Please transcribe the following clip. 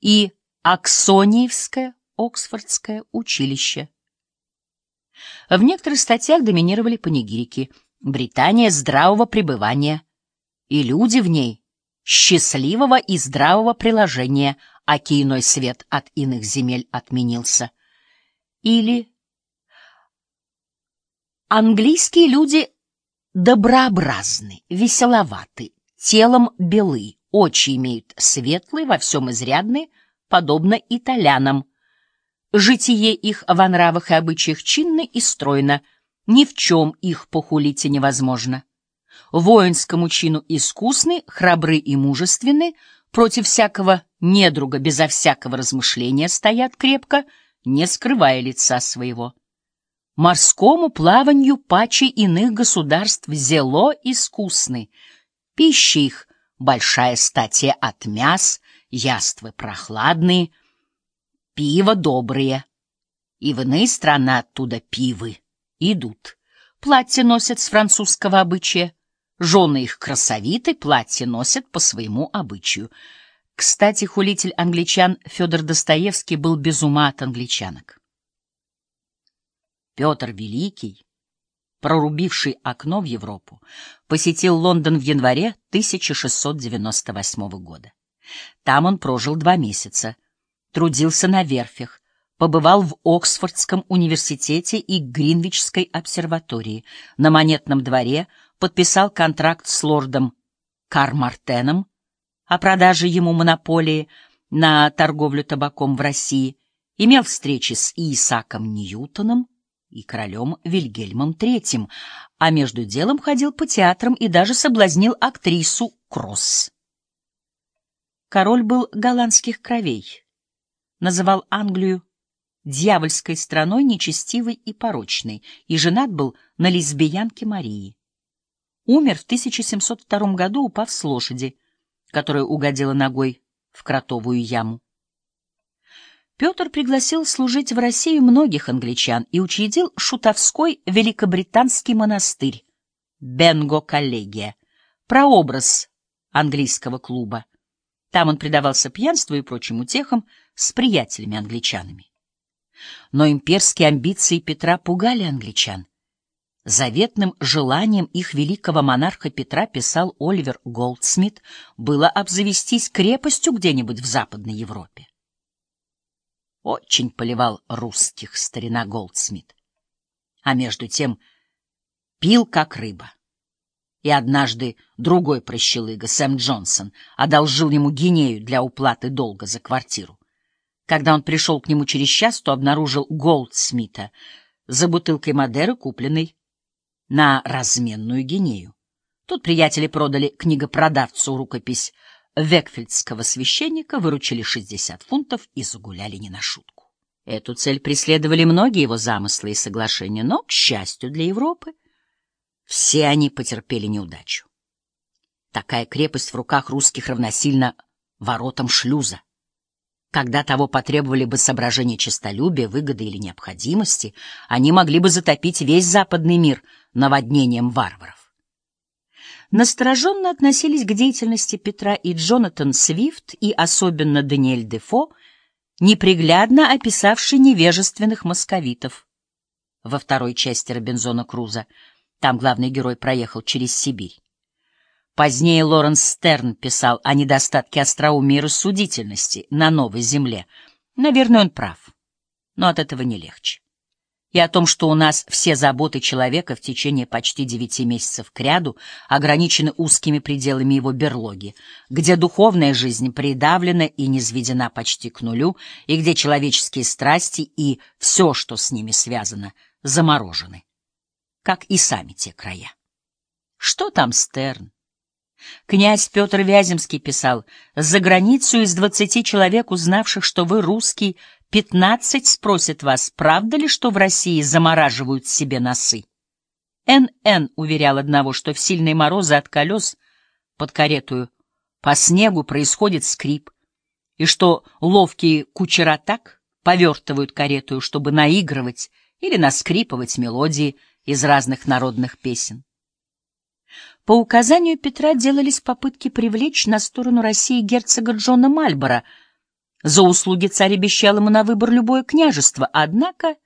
и Аксониевское Оксфордское училище. В некоторых статьях доминировали панигирики. Британия здравого пребывания, и люди в ней счастливого и здравого приложения, аки иной свет от иных земель отменился. Или английские люди доброобразны, веселоваты, телом белы, очи имеют светлые, во всем изрядные, подобно итальянам. Житие их во нравах и обычаях чинно и стройно, ни в чем их похулить невозможно. Воинскому чину искусны, храбры и мужественны, против всякого недруга, безо всякого размышления стоят крепко, не скрывая лица своего. Морскому плаванию паче иных государств зело искусны, пища их большая статья от мяс, яствы прохладные, пиво добрые, и в иные страны оттуда пивы идут. Платья носят с французского обычая, жены их красовиты, платья носят по своему обычаю. Кстати, хулитель англичан Федор Достоевский был без ума от англичанок. Петр Великий, прорубивший окно в Европу, посетил Лондон в январе 1698 года. Там он прожил два месяца, трудился на верфях, побывал в Оксфордском университете и Гринвичской обсерватории, на Монетном дворе, подписал контракт с лордом Кармартеном о продаже ему монополии на торговлю табаком в России, имел встречи с Исааком Ньютоном, и королем Вильгельмом III, а между делом ходил по театрам и даже соблазнил актрису Кросс. Король был голландских кровей, называл Англию дьявольской страной, нечестивой и порочной, и женат был на лесбиянке Марии. Умер в 1702 году, упав с лошади, которая угодила ногой в кротовую яму. Петр пригласил служить в Россию многих англичан и учредил шутовской великобританский монастырь Бенго-коллегия, прообраз английского клуба. Там он предавался пьянству и прочим утехам с приятелями-англичанами. Но имперские амбиции Петра пугали англичан. Заветным желанием их великого монарха Петра, писал Оливер Голдсмит, было обзавестись крепостью где-нибудь в Западной Европе. Очень поливал русских старина Голдсмит. А между тем пил как рыба. И однажды другой прощелыга, Сэм Джонсон, одолжил ему гинею для уплаты долга за квартиру. Когда он пришел к нему через час, то обнаружил Голдсмита за бутылкой Мадеры, купленной на разменную гинею. Тут приятели продали книгопродавцу рукопись Векфельдского священника выручили 60 фунтов и загуляли не на шутку. Эту цель преследовали многие его замыслы и соглашения, но, к счастью для Европы, все они потерпели неудачу. Такая крепость в руках русских равносильно воротам шлюза. Когда того потребовали бы соображения честолюбия, выгоды или необходимости, они могли бы затопить весь западный мир наводнением варваров настороженно относились к деятельности Петра и Джонатан Свифт, и особенно Даниэль Дефо, неприглядно описавший невежественных московитов. Во второй части Робинзона Круза там главный герой проехал через Сибирь. Позднее Лоренс Стерн писал о недостатке остроумия и рассудительности на новой земле. Наверное, он прав, но от этого не легче и о том, что у нас все заботы человека в течение почти девяти месяцев кряду ограничены узкими пределами его берлоги, где духовная жизнь придавлена и низведена почти к нулю, и где человеческие страсти и все, что с ними связано, заморожены, как и сами те края. Что там Стерн? Князь Петр Вяземский писал, «За границу из двадцати человек, узнавших, что вы русский, Пятнадцать спросят вас, правда ли, что в России замораживают себе носы? Н.Н. уверял одного, что в сильные морозы от колес под каретую по снегу происходит скрип, и что ловкие кучера так повертывают каретую, чтобы наигрывать или наскрипывать мелодии из разных народных песен. По указанию Петра делались попытки привлечь на сторону России герцога Джона Мальборо — За услуги царь обещал ему на выбор любое княжество, однако